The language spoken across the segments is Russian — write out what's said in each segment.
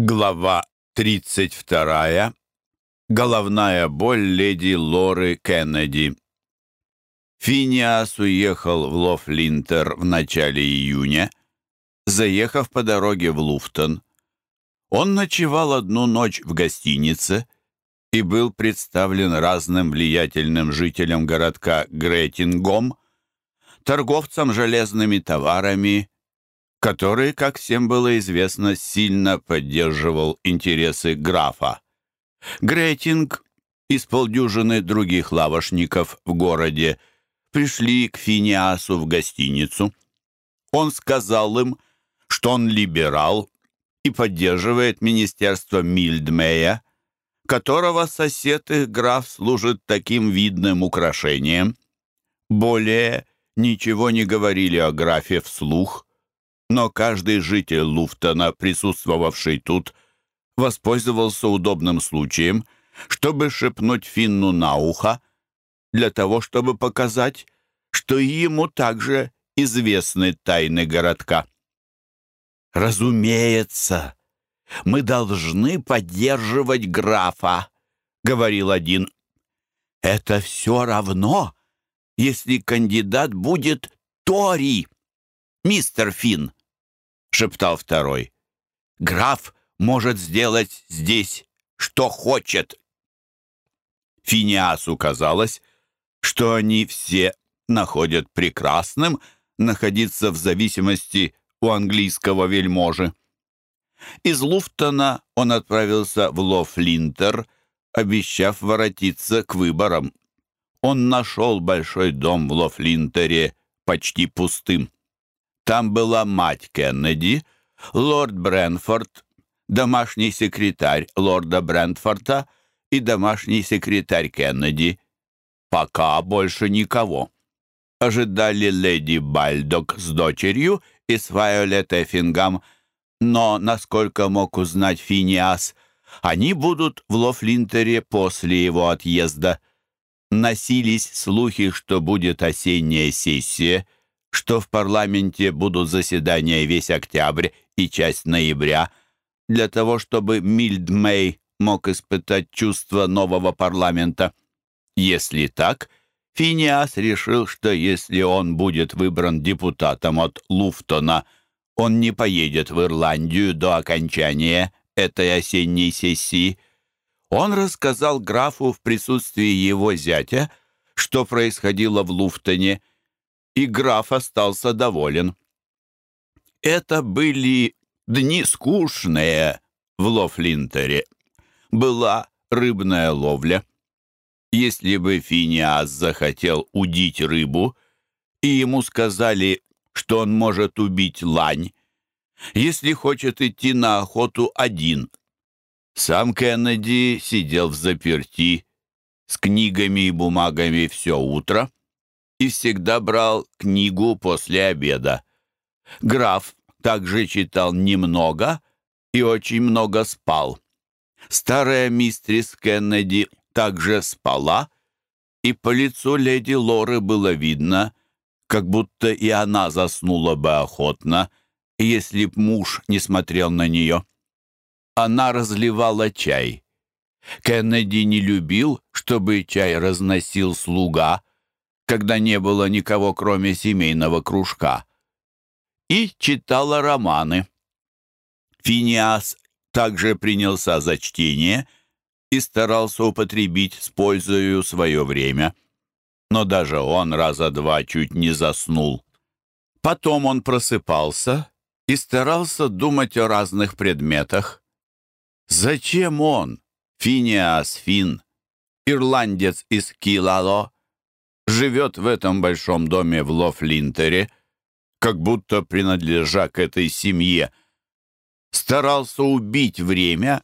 Глава 32. Головная боль леди Лоры Кеннеди. Финиас уехал в Лофлинтер в начале июня, заехав по дороге в Луфтон. Он ночевал одну ночь в гостинице и был представлен разным влиятельным жителям городка Гретингом, торговцам железными товарами, который, как всем было известно, сильно поддерживал интересы графа. Грейтинг и с полдюжины других лавошников в городе пришли к Финиасу в гостиницу. Он сказал им, что он либерал и поддерживает министерство Мильдмея, которого сосед их граф служит таким видным украшением. Более ничего не говорили о графе вслух, но каждый житель Луфтона, присутствовавший тут, воспользовался удобным случаем, чтобы шепнуть Финну на ухо, для того, чтобы показать, что ему также известны тайны городка. «Разумеется, мы должны поддерживать графа», — говорил один. «Это все равно, если кандидат будет Тори, мистер Финн. — шептал второй. «Граф может сделать здесь, что хочет». Финиасу казалось, что они все находят прекрасным находиться в зависимости у английского вельможи. Из Луфтона он отправился в Лофлинтер, обещав воротиться к выборам. Он нашел большой дом в Лофлинтере почти пустым. Там была мать Кеннеди, лорд Брэнфорд, домашний секретарь лорда Брэнфорда и домашний секретарь Кеннеди. Пока больше никого. Ожидали леди Бальдок с дочерью и с Вайолет Эффингам, но, насколько мог узнать Финиас, они будут в Лофлинтере после его отъезда. Носились слухи, что будет осенняя сессия — что в парламенте будут заседания весь октябрь и часть ноября, для того, чтобы Мильдмей мог испытать чувство нового парламента. Если так, Финиас решил, что если он будет выбран депутатом от Луфтона, он не поедет в Ирландию до окончания этой осенней сессии. Он рассказал графу в присутствии его зятя, что происходило в Луфтоне, и граф остался доволен. Это были дни скучные в Лофлинтере. Была рыбная ловля. Если бы Финиас захотел удить рыбу, и ему сказали, что он может убить лань, если хочет идти на охоту один. Сам Кеннеди сидел в заперти с книгами и бумагами все утро, и всегда брал книгу после обеда. Граф также читал немного и очень много спал. Старая мистрис Кеннеди также спала, и по лицу леди Лоры было видно, как будто и она заснула бы охотно, если б муж не смотрел на нее. Она разливала чай. Кеннеди не любил, чтобы чай разносил слуга, когда не было никого, кроме семейного кружка, и читала романы. Финиас также принялся за чтение и старался употребить с пользою свое время. Но даже он раза два чуть не заснул. Потом он просыпался и старался думать о разных предметах. Зачем он, Финиас Фин, ирландец из Килало, живет в этом большом доме в Лофлинтере, как будто принадлежа к этой семье. Старался убить время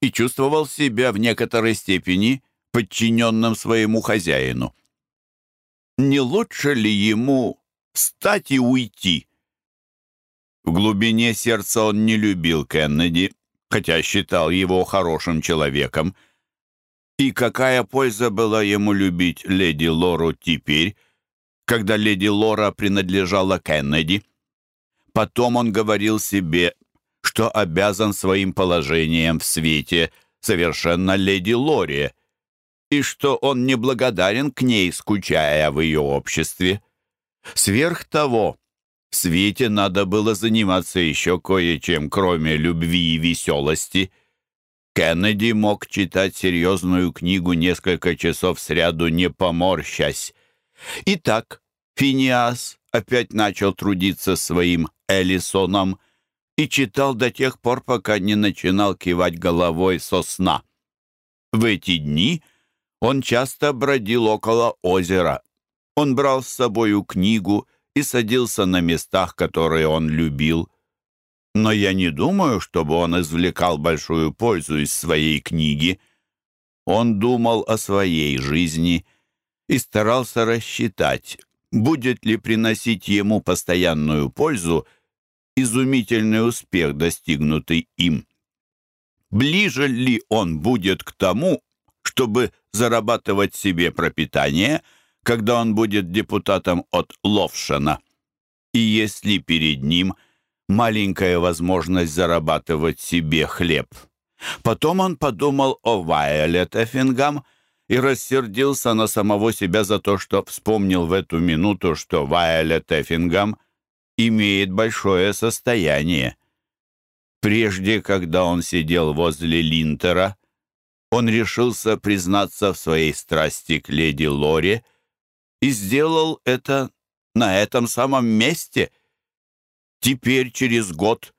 и чувствовал себя в некоторой степени подчиненным своему хозяину. Не лучше ли ему встать и уйти? В глубине сердца он не любил Кеннеди, хотя считал его хорошим человеком — и какая польза была ему любить леди Лору теперь, когда леди Лора принадлежала Кеннеди? Потом он говорил себе, что обязан своим положением в свете совершенно леди Лори, и что он неблагодарен к ней, скучая в ее обществе. Сверх того, в свете надо было заниматься еще кое-чем, кроме любви и веселости. Кеннеди мог читать серьезную книгу несколько часов сряду, не поморщась. Итак, Финиас опять начал трудиться своим Элисоном и читал до тех пор, пока не начинал кивать головой со сна. В эти дни он часто бродил около озера. Он брал с собою книгу и садился на местах, которые он любил. Но я не думаю, чтобы он извлекал большую пользу из своей книги. Он думал о своей жизни и старался рассчитать, будет ли приносить ему постоянную пользу изумительный успех, достигнутый им. Ближе ли он будет к тому, чтобы зарабатывать себе пропитание, когда он будет депутатом от Ловшена? И если перед ним маленькая возможность зарабатывать себе хлеб? Потом он подумал о Вайолет Эффингам и рассердился на самого себя за то, что вспомнил в эту минуту, что Вайолет Эффингам имеет большое состояние. Прежде, когда он сидел возле Линтера, он решился признаться в своей страсти к леди Лоре и сделал это на этом самом месте. Теперь, через год,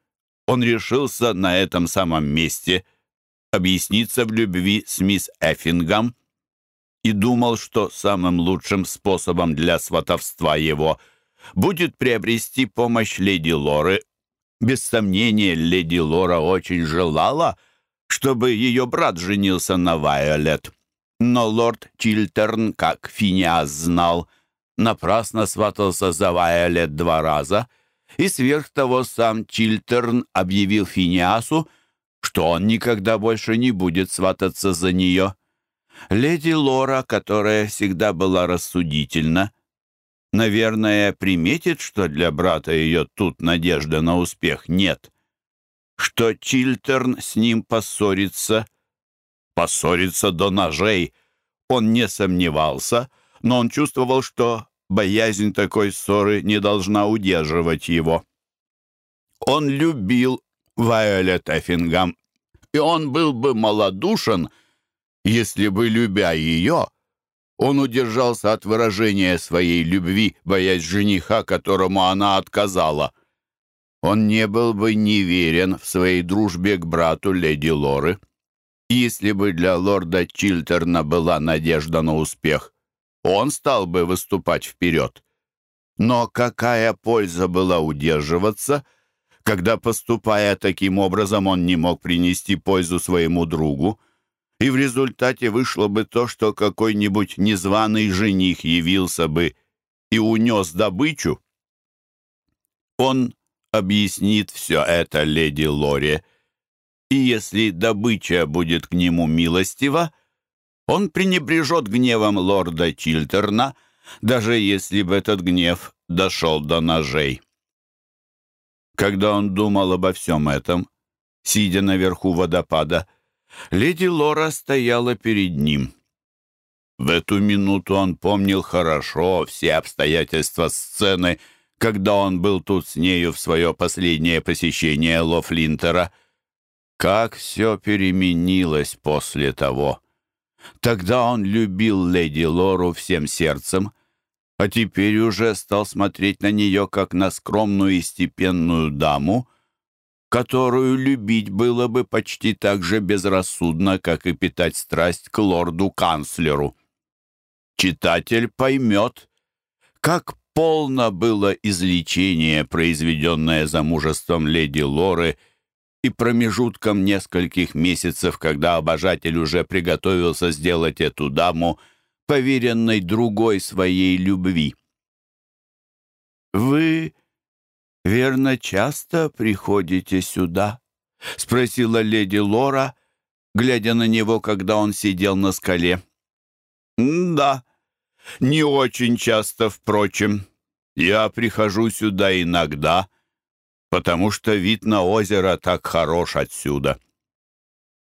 он решился на этом самом месте объясниться в любви с мисс Эффингам и думал, что самым лучшим способом для сватовства его будет приобрести помощь леди Лоры. Без сомнения, леди Лора очень желала, чтобы ее брат женился на Вайолет. Но лорд Чилтерн, как Финиас знал, напрасно сватался за Вайолет два раза, и сверх того сам Чилтерн объявил Финиасу, что он никогда больше не будет свататься за нее. Леди Лора, которая всегда была рассудительна, наверное, приметит, что для брата ее тут надежда на успех нет. Что Чилтерн с ним поссорится, поссорится до ножей. Он не сомневался, но он чувствовал, что боязнь такой ссоры не должна удерживать его. Он любил Вайолет Эффингам, и он был бы малодушен, если бы, любя ее, он удержался от выражения своей любви, боясь жениха, которому она отказала. Он не был бы неверен в своей дружбе к брату леди Лоры. Если бы для лорда Чилтерна была надежда на успех, он стал бы выступать вперед. Но какая польза была удерживаться, когда, поступая таким образом, он не мог принести пользу своему другу? и в результате вышло бы то, что какой-нибудь незваный жених явился бы и унес добычу. Он объяснит все это леди Лоре, и если добыча будет к нему милостива, он пренебрежет гневом лорда Чилтерна, даже если бы этот гнев дошел до ножей. Когда он думал обо всем этом, сидя наверху водопада, Леди Лора стояла перед ним. В эту минуту он помнил хорошо все обстоятельства сцены, когда он был тут с нею в свое последнее посещение Лофлинтера. Как все переменилось после того. Тогда он любил леди Лору всем сердцем, а теперь уже стал смотреть на нее как на скромную и степенную даму, которую любить было бы почти так же безрассудно, как и питать страсть к лорду-канцлеру. Читатель поймет, как полно было излечение, произведенное замужеством леди Лоры, и промежутком нескольких месяцев, когда обожатель уже приготовился сделать эту даму поверенной другой своей любви. «Вы верно, часто приходите сюда?» — спросила леди Лора, глядя на него, когда он сидел на скале. «Да, не очень часто, впрочем. Я прихожу сюда иногда, потому что вид на озеро так хорош отсюда.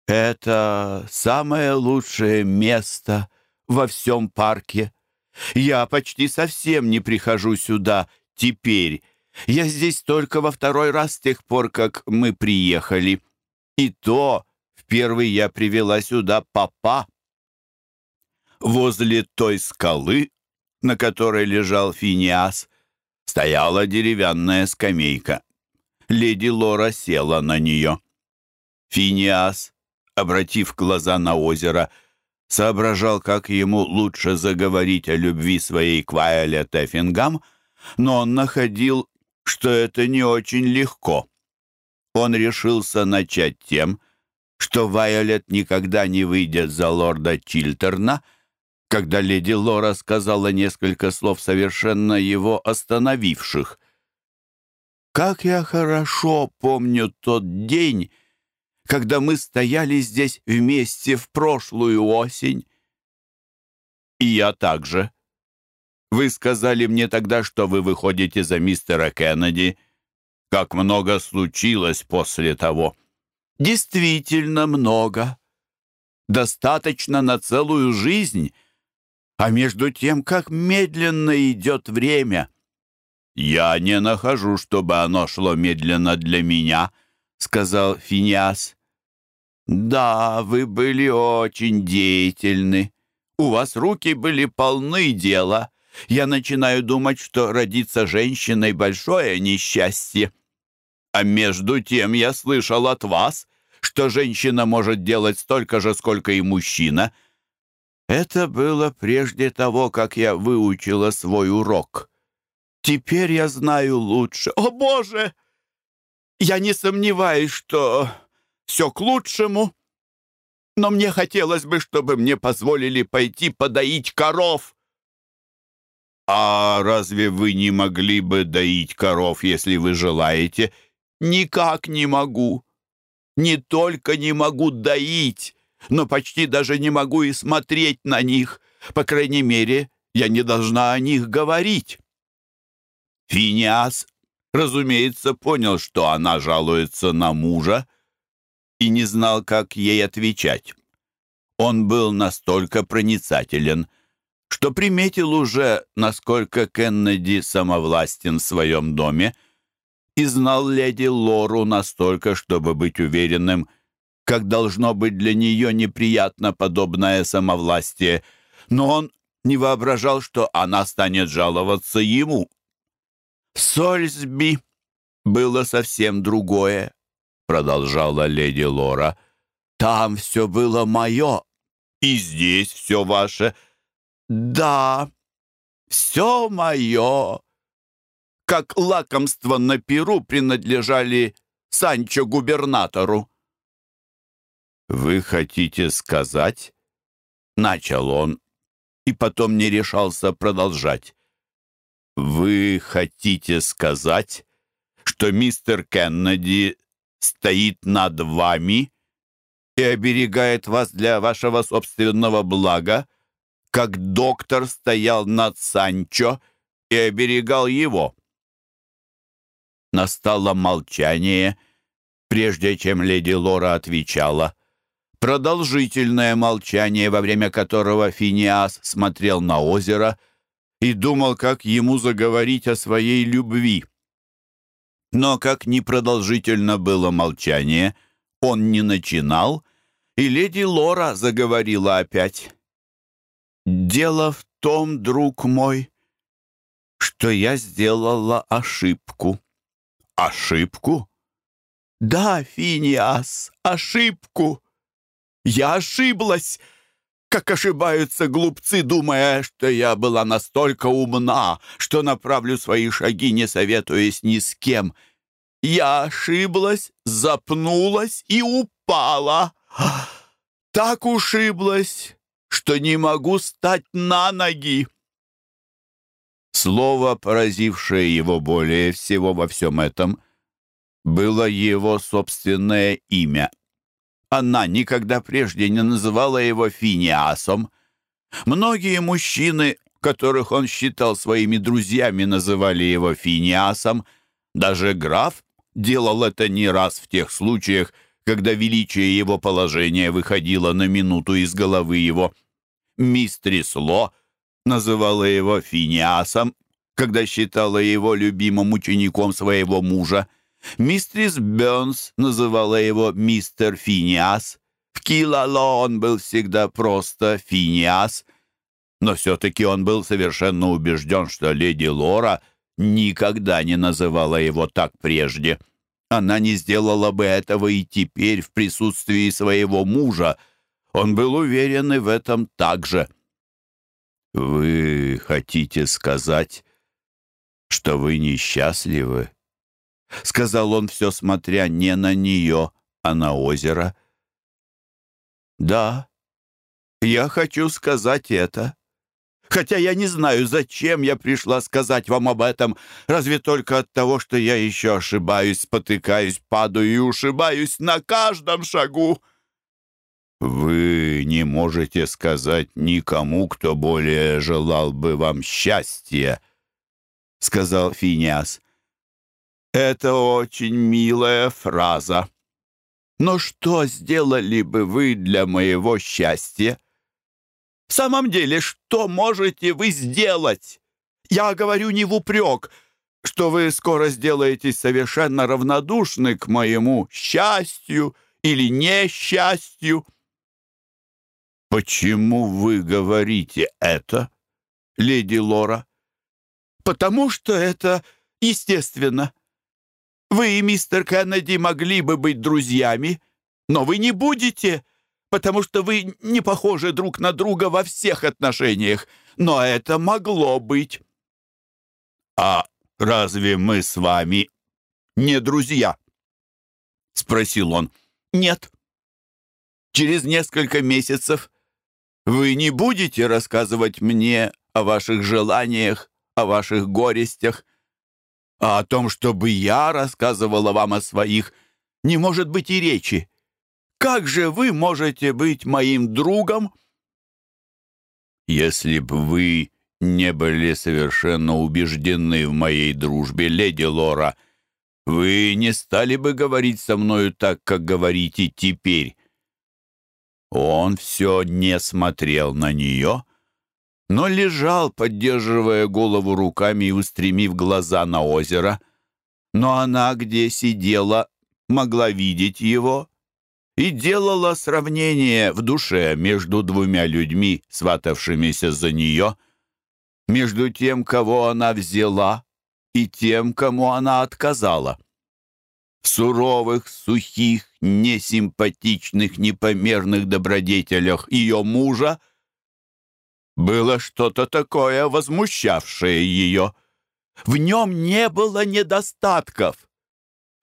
Это самое лучшее место во всем парке. Я почти совсем не прихожу сюда теперь. Я здесь только во второй раз с тех пор, как мы приехали. И то в первый я привела сюда папа. Возле той скалы, на которой лежал Финиас, стояла деревянная скамейка. Леди Лора села на нее. Финиас, обратив глаза на озеро, соображал, как ему лучше заговорить о любви своей к Вайолет Эффингам, но он находил, что это не очень легко. Он решился начать тем, что Вайолет никогда не выйдет за лорда Чилтерна, когда леди Лора сказала несколько слов, совершенно его остановивших. «Как я хорошо помню тот день, когда мы стояли здесь вместе в прошлую осень. И я также. Вы сказали мне тогда, что вы выходите за мистера Кеннеди. Как много случилось после того. Действительно много. Достаточно на целую жизнь. А между тем, как медленно идет время. Я не нахожу, чтобы оно шло медленно для меня, сказал Финиас. «Да, вы были очень деятельны. У вас руки были полны дела. Я начинаю думать, что родиться женщиной — большое несчастье. А между тем я слышал от вас, что женщина может делать столько же, сколько и мужчина. Это было прежде того, как я выучила свой урок. Теперь я знаю лучше. О, Боже! Я не сомневаюсь, что все к лучшему. Но мне хотелось бы, чтобы мне позволили пойти подоить коров». «А разве вы не могли бы доить коров, если вы желаете?» «Никак не могу. Не только не могу доить, но почти даже не могу и смотреть на них. По крайней мере, я не должна о них говорить». Финиас, разумеется, понял, что она жалуется на мужа, и не знал, как ей отвечать. Он был настолько проницателен, что приметил уже, насколько Кеннеди самовластен в своем доме, и знал леди Лору настолько, чтобы быть уверенным, как должно быть для нее неприятно подобное самовластие, но он не воображал, что она станет жаловаться ему. Сольсби было совсем другое продолжала леди Лора. «Там все было мое, и здесь все ваше. Да, все мое. Как лакомство на перу принадлежали Санчо-губернатору». «Вы хотите сказать?» — начал он, и потом не решался продолжать. «Вы хотите сказать, что мистер Кеннеди стоит над вами и оберегает вас для вашего собственного блага, как доктор стоял над Санчо и оберегал его. Настало молчание, прежде чем леди Лора отвечала. Продолжительное молчание, во время которого Финиас смотрел на озеро и думал, как ему заговорить о своей любви. Но как непродолжительно было молчание, он не начинал, и леди Лора заговорила опять. «Дело в том, друг мой, что я сделала ошибку». «Ошибку?» «Да, Финиас, ошибку. Я ошиблась» как ошибаются глупцы, думая, что я была настолько умна, что направлю свои шаги, не советуясь ни с кем. Я ошиблась, запнулась и упала. Так ушиблась, что не могу стать на ноги. Слово, поразившее его более всего во всем этом, было его собственное имя. Она никогда прежде не называла его Финиасом. Многие мужчины, которых он считал своими друзьями, называли его Финиасом. Даже граф, делал это не раз в тех случаях, когда величие его положения выходило на минуту из головы его. Мистрис Ло называла его Финиасом, когда считала его любимым учеником своего мужа. Мистрис Бёрнс называла его мистер Финиас. В Килало он был всегда просто Финиас. Но все-таки он был совершенно убежден, что леди Лора никогда не называла его так прежде. Она не сделала бы этого и теперь в присутствии своего мужа. Он был уверен и в этом также. «Вы хотите сказать, что вы несчастливы?» — сказал он, все смотря не на нее, а на озеро. «Да, я хочу сказать это», Хотя я не знаю, зачем я пришла сказать вам об этом, разве только от того, что я еще ошибаюсь, спотыкаюсь, падаю и ушибаюсь на каждом шагу». «Вы не можете сказать никому, кто более желал бы вам счастья», — сказал Финиас. «Это очень милая фраза. Но что сделали бы вы для моего счастья?» В самом деле, что можете вы сделать? Я говорю не в упрек, что вы скоро сделаетесь совершенно равнодушны к моему счастью или несчастью. «Почему вы говорите это, леди Лора?» «Потому что это естественно. Вы и мистер Кеннеди могли бы быть друзьями, но вы не будете потому что вы не похожи друг на друга во всех отношениях, но это могло быть». «А разве мы с вами не друзья?» — спросил он. «Нет. Через несколько месяцев вы не будете рассказывать мне о ваших желаниях, о ваших горестях, а о том, чтобы я рассказывала вам о своих, не может быть и речи. Как же вы можете быть моим другом?» «Если бы вы не были совершенно убеждены в моей дружбе, леди Лора, вы не стали бы говорить со мною так, как говорите теперь». Он все не смотрел на нее, но лежал, поддерживая голову руками и устремив глаза на озеро. Но она, где сидела, могла видеть его и делала сравнение в душе между двумя людьми, сватавшимися за нее, между тем, кого она взяла, и тем, кому она отказала. В суровых, сухих, несимпатичных, непомерных добродетелях ее мужа было что-то такое, возмущавшее ее. В нем не было недостатков,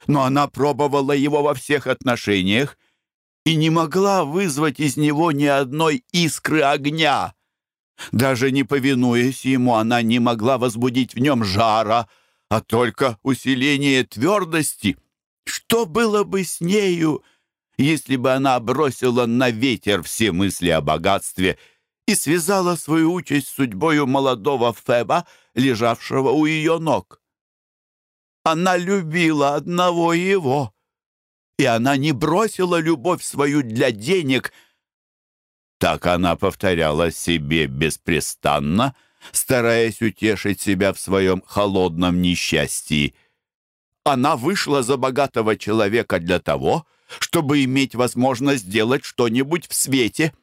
но она пробовала его во всех отношениях и не могла вызвать из него ни одной искры огня. Даже не повинуясь ему, она не могла возбудить в нем жара, а только усиление твердости. Что было бы с нею, если бы она бросила на ветер все мысли о богатстве и связала свою участь с судьбою молодого Феба, лежавшего у ее ног? Она любила одного его — и она не бросила любовь свою для денег. Так она повторяла себе беспрестанно, стараясь утешить себя в своем холодном несчастье. Она вышла за богатого человека для того, чтобы иметь возможность сделать что-нибудь в свете.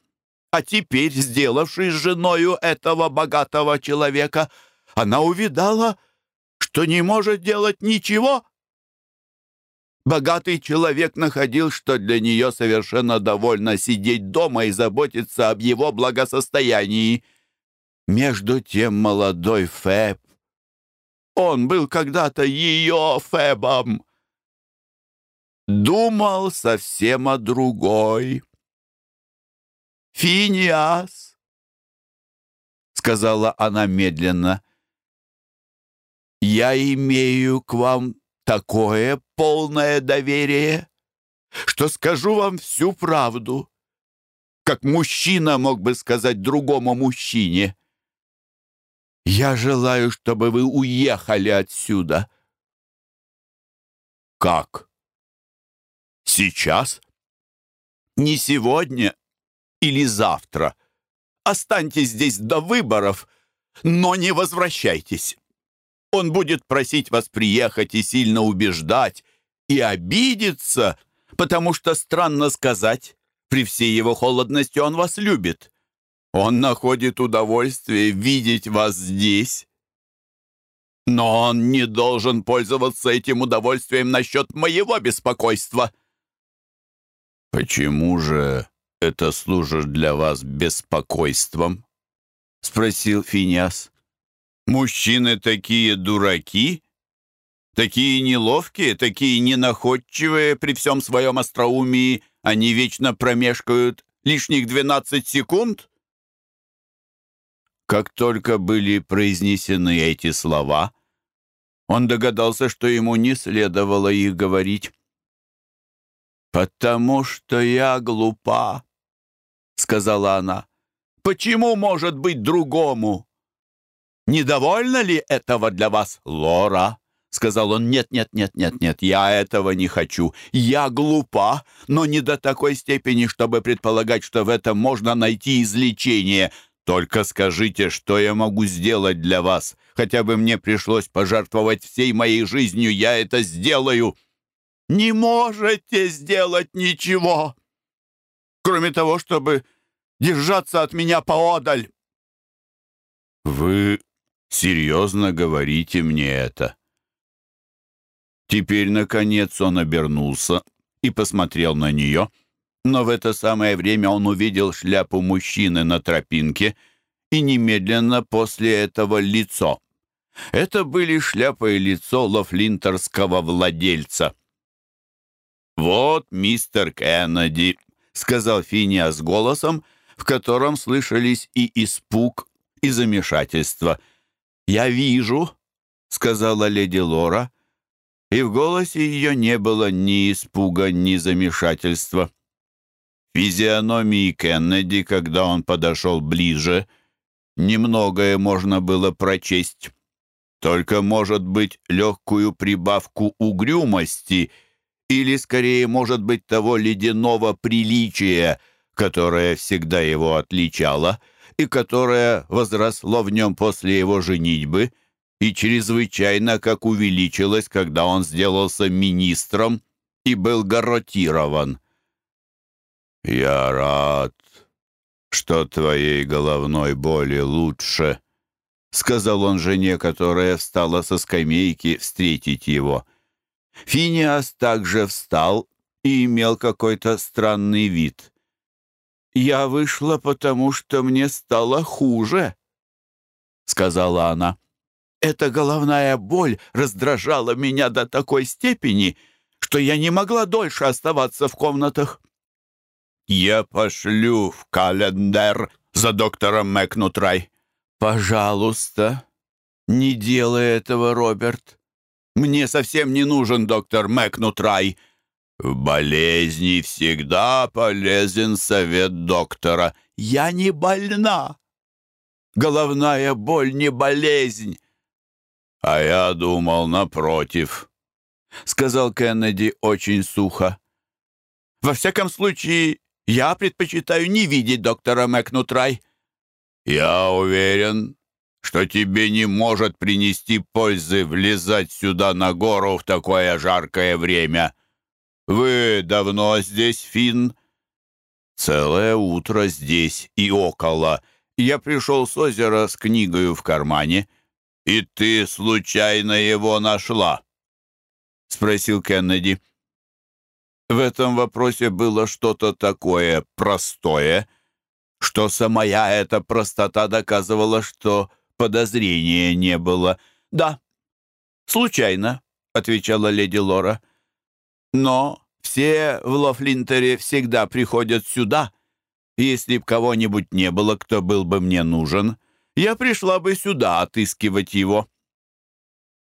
А теперь, сделавшись женою этого богатого человека, она увидала, что не может делать ничего, Богатый человек находил, что для нее совершенно довольно сидеть дома и заботиться об его благосостоянии. Между тем молодой Феб, он был когда-то ее Фебом, думал совсем о другой. «Финиас», — сказала она медленно, — «я имею к вам такое полное доверие, что скажу вам всю правду, как мужчина мог бы сказать другому мужчине. Я желаю, чтобы вы уехали отсюда. Как? Сейчас? Не сегодня или завтра? Останьтесь здесь до выборов, но не возвращайтесь. Он будет просить вас приехать и сильно убеждать, и обидится, потому что, странно сказать, при всей его холодности он вас любит. Он находит удовольствие видеть вас здесь. Но он не должен пользоваться этим удовольствием насчет моего беспокойства. Почему же это служит для вас беспокойством? Спросил Финиас. Мужчины такие дураки? Такие неловкие, такие ненаходчивые при всем своем остроумии, они вечно промешкают лишних двенадцать секунд? Как только были произнесены эти слова, он догадался, что ему не следовало их говорить. «Потому что я глупа», — сказала она. «Почему может быть другому?» «Недовольно ли этого для вас, Лора?» Сказал он, нет, нет, нет, нет, нет, я этого не хочу. Я глупа, но не до такой степени, чтобы предполагать, что в этом можно найти излечение. Только скажите, что я могу сделать для вас. Хотя бы мне пришлось пожертвовать всей моей жизнью, я это сделаю. Не можете сделать ничего, кроме того, чтобы держаться от меня поодаль. Вы серьезно говорите мне это? Теперь, наконец, он обернулся и посмотрел на нее — но в это самое время он увидел шляпу мужчины на тропинке и немедленно после этого лицо. Это были шляпа и лицо лофлинтерского владельца. «Вот мистер Кеннеди», — сказал Финиас голосом, в котором слышались и испуг, и замешательство. «Я вижу», — сказала леди Лора, и в голосе ее не было ни испуга, ни замешательства физиономии Кеннеди, когда он подошел ближе, немногое можно было прочесть. Только, может быть, легкую прибавку угрюмости или, скорее, может быть, того ледяного приличия, которое всегда его отличало и которое возросло в нем после его женитьбы и чрезвычайно как увеличилось, когда он сделался министром и был гаротирован. «Я рад, что твоей головной боли лучше», — сказал он жене, которая встала со скамейки встретить его. Финиас также встал и имел какой-то странный вид. «Я вышла, потому что мне стало хуже», — сказала она. «Эта головная боль раздражала меня до такой степени, что я не могла дольше оставаться в комнатах. «Я пошлю в календар за доктором Мэкнутрай». «Пожалуйста, не делай этого, Роберт. Мне совсем не нужен доктор Мэкнутрай». «В болезни всегда полезен совет доктора». «Я не больна. Головная боль не болезнь». «А я думал, напротив», — сказал Кеннеди очень сухо. «Во всяком случае, я предпочитаю не видеть доктора Мэкнутрай». «Я уверен, что тебе не может принести пользы влезать сюда на гору в такое жаркое время. Вы давно здесь, Финн?» «Целое утро здесь и около. Я пришел с озера с книгою в кармане. И ты случайно его нашла?» — спросил Кеннеди. В этом вопросе было что-то такое простое, что самая эта простота доказывала, что подозрения не было. «Да, случайно», — отвечала леди Лора. «Но все в Лофлинтере всегда приходят сюда. Если б кого-нибудь не было, кто был бы мне нужен, я пришла бы сюда отыскивать его».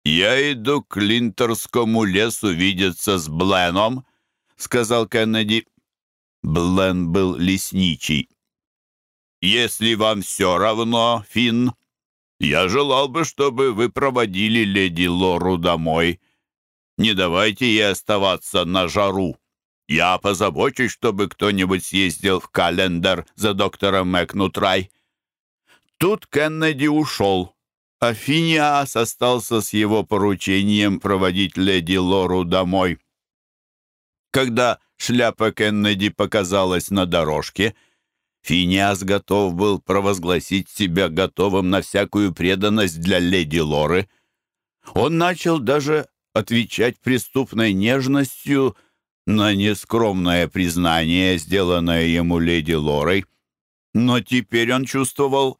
«Я иду к Линтерскому лесу видеться с Бленом», сказал Кеннеди. Блен был лесничий. «Если вам все равно, Финн, я желал бы, чтобы вы проводили леди Лору домой. Не давайте ей оставаться на жару. Я позабочусь, чтобы кто-нибудь съездил в календар за доктором Мэкнутрай». Тут Кеннеди ушел, а Финиас остался с его поручением проводить леди Лору домой. Когда шляпа Кеннеди показалась на дорожке, Финиас готов был провозгласить себя готовым на всякую преданность для леди Лоры. Он начал даже отвечать преступной нежностью на нескромное признание, сделанное ему леди Лорой. Но теперь он чувствовал,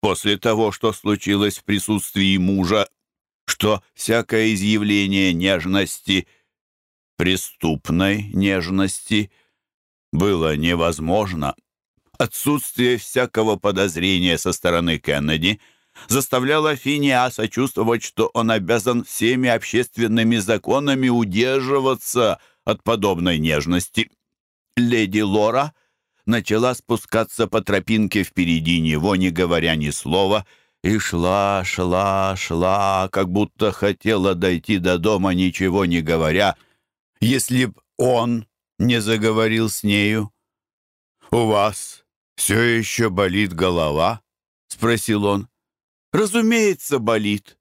после того, что случилось в присутствии мужа, что всякое изъявление нежности, преступной нежности, было невозможно. Отсутствие всякого подозрения со стороны Кеннеди заставляло Финиаса чувствовать, что он обязан всеми общественными законами удерживаться от подобной нежности. Леди Лора начала спускаться по тропинке впереди него, не говоря ни слова, и шла, шла, шла, как будто хотела дойти до дома, ничего не говоря, если б он не заговорил с нею. «У вас все еще болит голова?» — спросил он. «Разумеется, болит».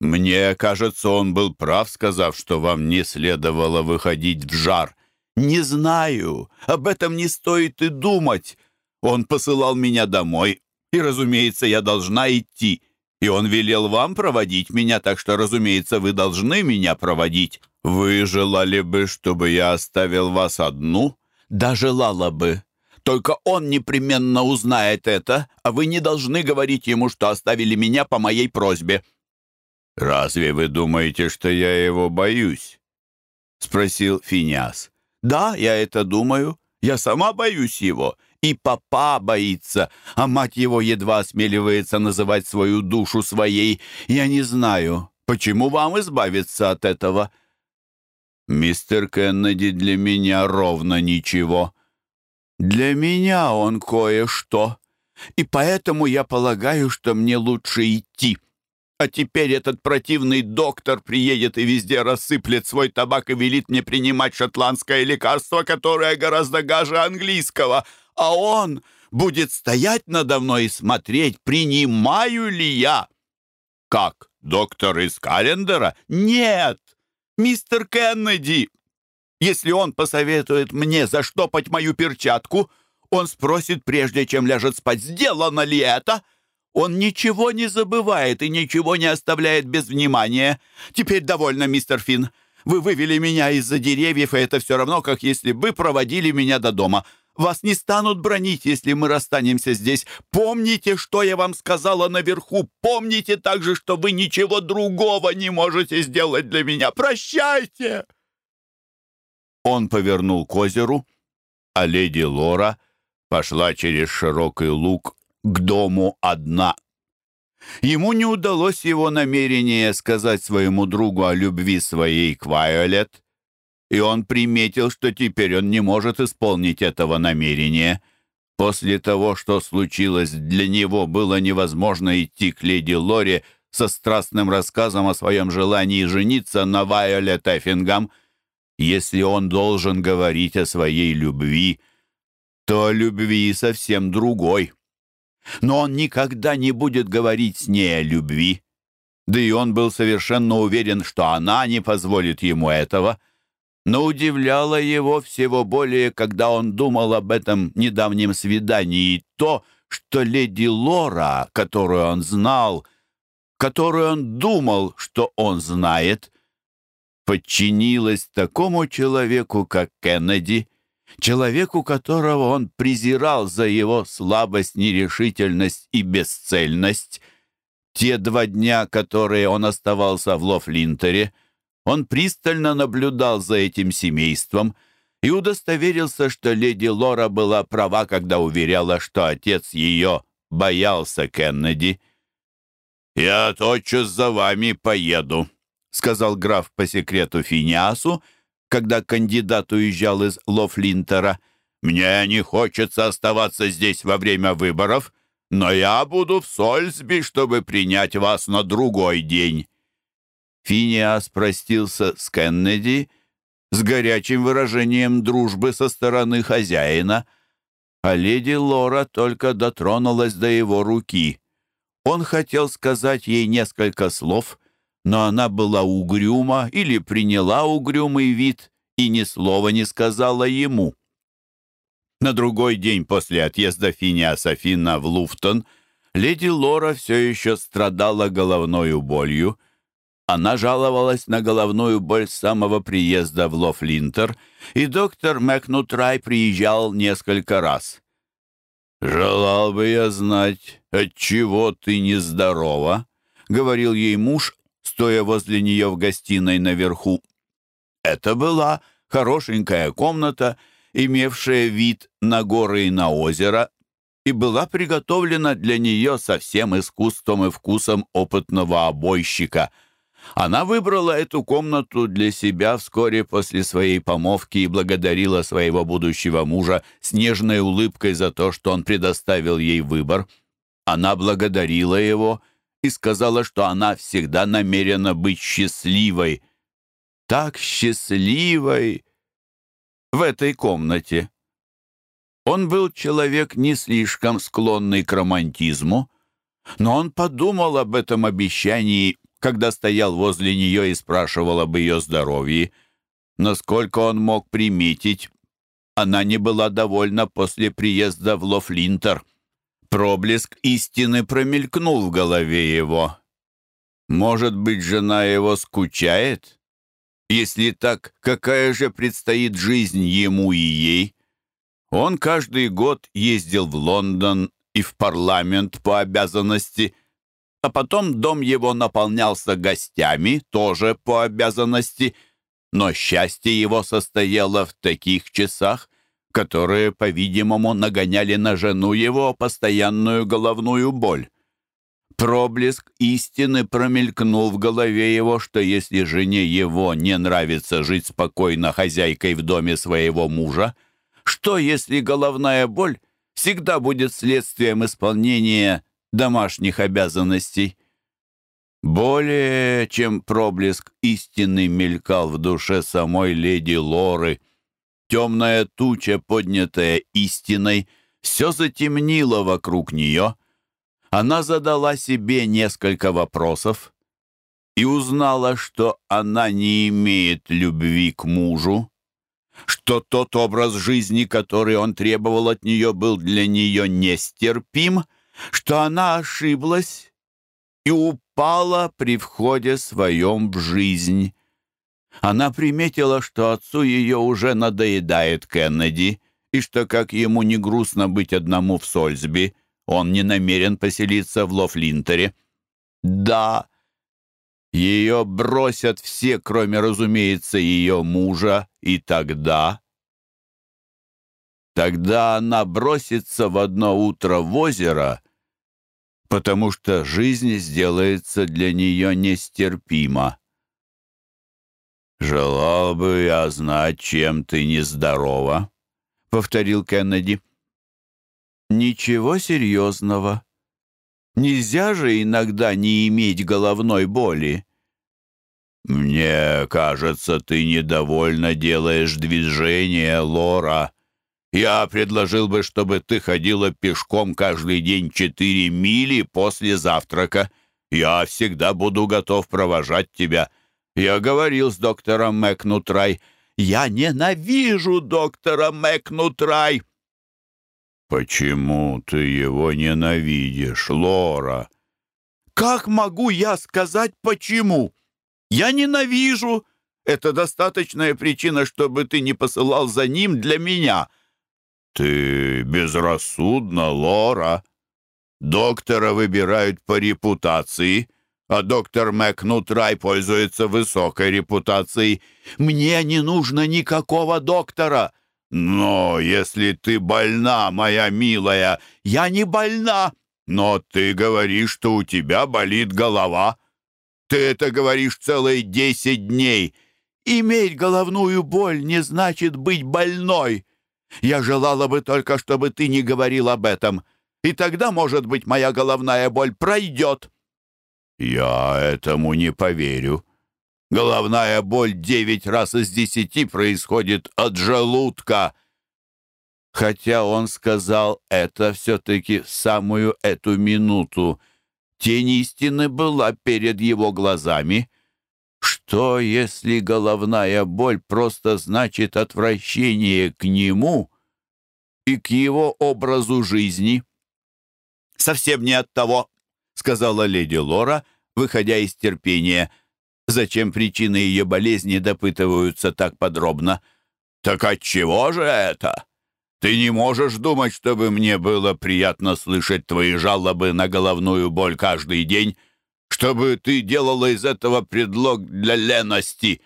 «Мне кажется, он был прав, сказав, что вам не следовало выходить в жар. «Не знаю. Об этом не стоит и думать. Он посылал меня домой, и, разумеется, я должна идти. И он велел вам проводить меня, так что, разумеется, вы должны меня проводить. Вы желали бы, чтобы я оставил вас одну?» «Да, желала бы. Только он непременно узнает это, а вы не должны говорить ему, что оставили меня по моей просьбе». «Разве вы думаете, что я его боюсь?» — спросил Финиас. Да, я это думаю. Я сама боюсь его. И папа боится, а мать его едва осмеливается называть свою душу своей. Я не знаю, почему вам избавиться от этого?» «Мистер Кеннеди для меня ровно ничего». «Для меня он кое-что, и поэтому я полагаю, что мне лучше идти». А теперь этот противный доктор приедет и везде рассыплет свой табак и велит мне принимать шотландское лекарство, которое гораздо гаже английского. А он будет стоять надо мной и смотреть, принимаю ли я. Как, доктор из календера? Нет, мистер Кеннеди. Если он посоветует мне заштопать мою перчатку, он спросит, прежде чем ляжет спать, сделано ли это — он ничего не забывает и ничего не оставляет без внимания. Теперь довольно, мистер Финн. Вы вывели меня из-за деревьев, и это все равно, как если бы проводили меня до дома. Вас не станут бронить, если мы расстанемся здесь. Помните, что я вам сказала наверху. Помните также, что вы ничего другого не можете сделать для меня. Прощайте!» Он повернул к озеру, а леди Лора пошла через широкий луг к дому одна. Ему не удалось его намерение сказать своему другу о любви своей к Вайолет, и он приметил, что теперь он не может исполнить этого намерения. После того, что случилось, для него было невозможно идти к леди Лоре со страстным рассказом о своем желании жениться на Вайолет Эффингам. Если он должен говорить о своей любви, то о любви совсем другой но он никогда не будет говорить с ней о любви. Да и он был совершенно уверен, что она не позволит ему этого. Но удивляло его всего более, когда он думал об этом недавнем свидании, то, что леди Лора, которую он знал, которую он думал, что он знает, подчинилась такому человеку, как Кеннеди, человеку, которого он презирал за его слабость, нерешительность и бесцельность. Те два дня, которые он оставался в Лофлинтере, он пристально наблюдал за этим семейством и удостоверился, что леди Лора была права, когда уверяла, что отец ее боялся Кеннеди. «Я тотчас за вами поеду», — сказал граф по секрету Финиасу, — когда кандидат уезжал из Лофлинтера. «Мне не хочется оставаться здесь во время выборов, но я буду в Сольсби, чтобы принять вас на другой день». Финиас простился с Кеннеди с горячим выражением дружбы со стороны хозяина, а леди Лора только дотронулась до его руки. Он хотел сказать ей несколько слов, но она была угрюма или приняла угрюмый вид и ни слова не сказала ему. На другой день после отъезда Финиаса Финна в Луфтон леди Лора все еще страдала головной болью. Она жаловалась на головную боль с самого приезда в Лофлинтер, и доктор Макнутрай приезжал несколько раз. «Желал бы я знать, отчего ты нездорова», — говорил ей муж, стоя возле нее в гостиной наверху. Это была хорошенькая комната, имевшая вид на горы и на озеро, и была приготовлена для нее со всем искусством и вкусом опытного обойщика. Она выбрала эту комнату для себя вскоре после своей помовки и благодарила своего будущего мужа с нежной улыбкой за то, что он предоставил ей выбор. Она благодарила его и сказала, что она всегда намерена быть счастливой. Так счастливой в этой комнате. Он был человек не слишком склонный к романтизму, но он подумал об этом обещании, когда стоял возле нее и спрашивал об ее здоровье. Насколько он мог приметить, она не была довольна после приезда в Лофлинтер. Проблеск истины промелькнул в голове его. Может быть, жена его скучает? Если так, какая же предстоит жизнь ему и ей? Он каждый год ездил в Лондон и в парламент по обязанности, а потом дом его наполнялся гостями, тоже по обязанности, но счастье его состояло в таких часах, которые, по-видимому, нагоняли на жену его постоянную головную боль. Проблеск истины промелькнул в голове его, что если жене его не нравится жить спокойно хозяйкой в доме своего мужа, что, если головная боль всегда будет следствием исполнения домашних обязанностей? Более чем проблеск истины мелькал в душе самой леди Лоры. Темная туча, поднятая истиной, все затемнило вокруг нее. Она задала себе несколько вопросов и узнала, что она не имеет любви к мужу, что тот образ жизни, который он требовал от нее, был для нее нестерпим, что она ошиблась и упала при входе своем в жизнь. Она приметила, что отцу ее уже надоедает Кеннеди, и что, как ему не грустно быть одному в Сольсби, он не намерен поселиться в Лофлинтере. Да, ее бросят все, кроме, разумеется, ее мужа, и тогда... Тогда она бросится в одно утро в озеро, потому что жизнь сделается для нее нестерпима. «Желал бы я знать, чем ты нездорова», — повторил Кеннеди. «Ничего серьезного. Нельзя же иногда не иметь головной боли». «Мне кажется, ты недовольно делаешь движение, Лора. Я предложил бы, чтобы ты ходила пешком каждый день четыре мили после завтрака. Я всегда буду готов провожать тебя. Я говорил с доктором Мэкнутрай. Я ненавижу доктора Мэкнутрай!» «Почему ты его ненавидишь, Лора?» «Как могу я сказать, почему?» Я ненавижу. Это достаточная причина, чтобы ты не посылал за ним для меня. Ты безрассудна, Лора. Доктора выбирают по репутации, а доктор Макнутрай пользуется высокой репутацией. Мне не нужно никакого доктора. Но если ты больна, моя милая, я не больна. Но ты говоришь, что у тебя болит голова. Ты это говоришь целые десять дней. Иметь головную боль не значит быть больной. Я желала бы только, чтобы ты не говорил об этом. И тогда, может быть, моя головная боль пройдет». «Я этому не поверю. Головная боль девять раз из десяти происходит от желудка. Хотя он сказал это все-таки в самую эту минуту. Тень истины была перед его глазами. Что, если головная боль просто значит отвращение к нему и к его образу жизни? «Совсем не от того», — сказала леди Лора, выходя из терпения — Зачем причины ее болезни допытываются так подробно? Так от чего же это? Ты не можешь думать, чтобы мне было приятно слышать твои жалобы на головную боль каждый день, чтобы ты делала из этого предлог для лености.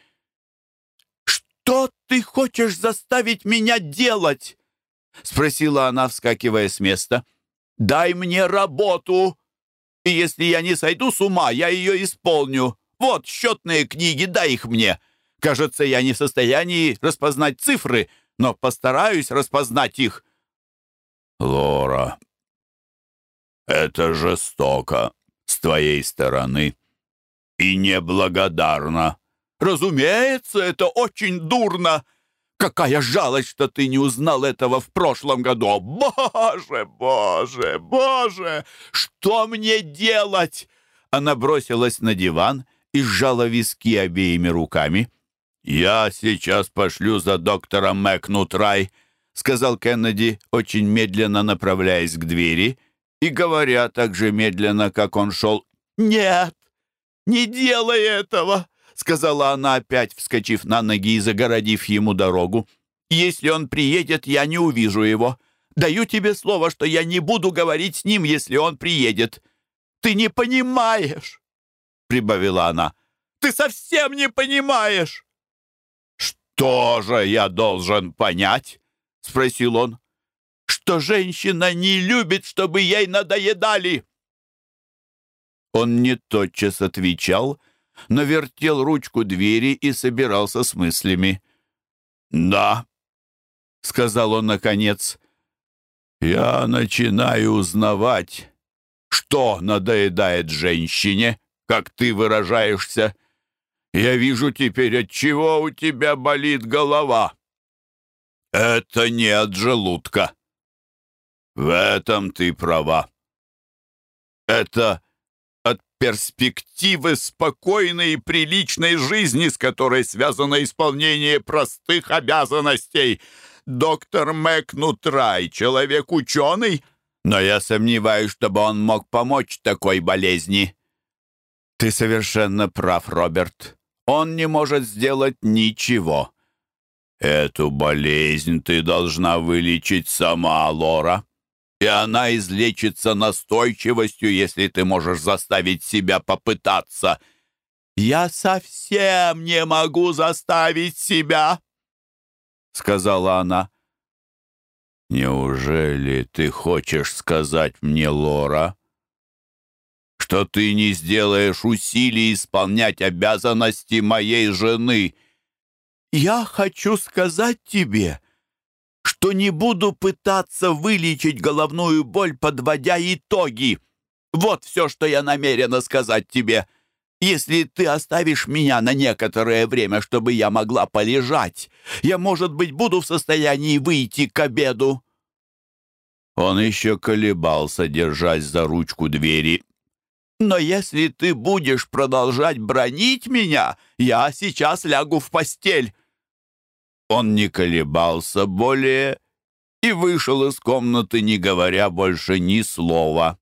Что ты хочешь заставить меня делать? спросила она, вскакивая с места. Дай мне работу, и если я не сойду с ума, я ее исполню. Вот счетные книги, дай их мне. Кажется, я не в состоянии распознать цифры, но постараюсь распознать их». «Лора, это жестоко с твоей стороны и неблагодарно. Разумеется, это очень дурно. Какая жалость, что ты не узнал этого в прошлом году. Боже, боже, боже, что мне делать?» Она бросилась на диван и сжала виски обеими руками. «Я сейчас пошлю за доктором Мэкнутрай», — сказал Кеннеди, очень медленно направляясь к двери и говоря так же медленно, как он шел. «Нет, не делай этого!» — сказала она опять, вскочив на ноги и загородив ему дорогу. «Если он приедет, я не увижу его. Даю тебе слово, что я не буду говорить с ним, если он приедет. Ты не понимаешь!» прибавила она. «Ты совсем не понимаешь!» «Что же я должен понять?» — спросил он. «Что женщина не любит, чтобы ей надоедали!» Он не тотчас отвечал, но вертел ручку двери и собирался с мыслями. «Да», — сказал он наконец, — «я начинаю узнавать, что надоедает женщине, как ты выражаешься. Я вижу теперь, от чего у тебя болит голова. Это не от желудка. В этом ты права. Это перспективы спокойной и приличной жизни, с которой связано исполнение простых обязанностей. Доктор Мэкнутрай, человек ученый, но я сомневаюсь, чтобы он мог помочь такой болезни. «Ты совершенно прав, Роберт. Он не может сделать ничего». «Эту болезнь ты должна вылечить сама, Лора. И она излечится настойчивостью, если ты можешь заставить себя попытаться». «Я совсем не могу заставить себя», — сказала она. «Неужели ты хочешь сказать мне, Лора, что ты не сделаешь усилий исполнять обязанности моей жены. Я хочу сказать тебе, что не буду пытаться вылечить головную боль, подводя итоги. Вот все, что я намерена сказать тебе. Если ты оставишь меня на некоторое время, чтобы я могла полежать, я, может быть, буду в состоянии выйти к обеду». Он еще колебался, держась за ручку двери, но если ты будешь продолжать бронить меня, я сейчас лягу в постель». Он не колебался более и вышел из комнаты, не говоря больше ни слова.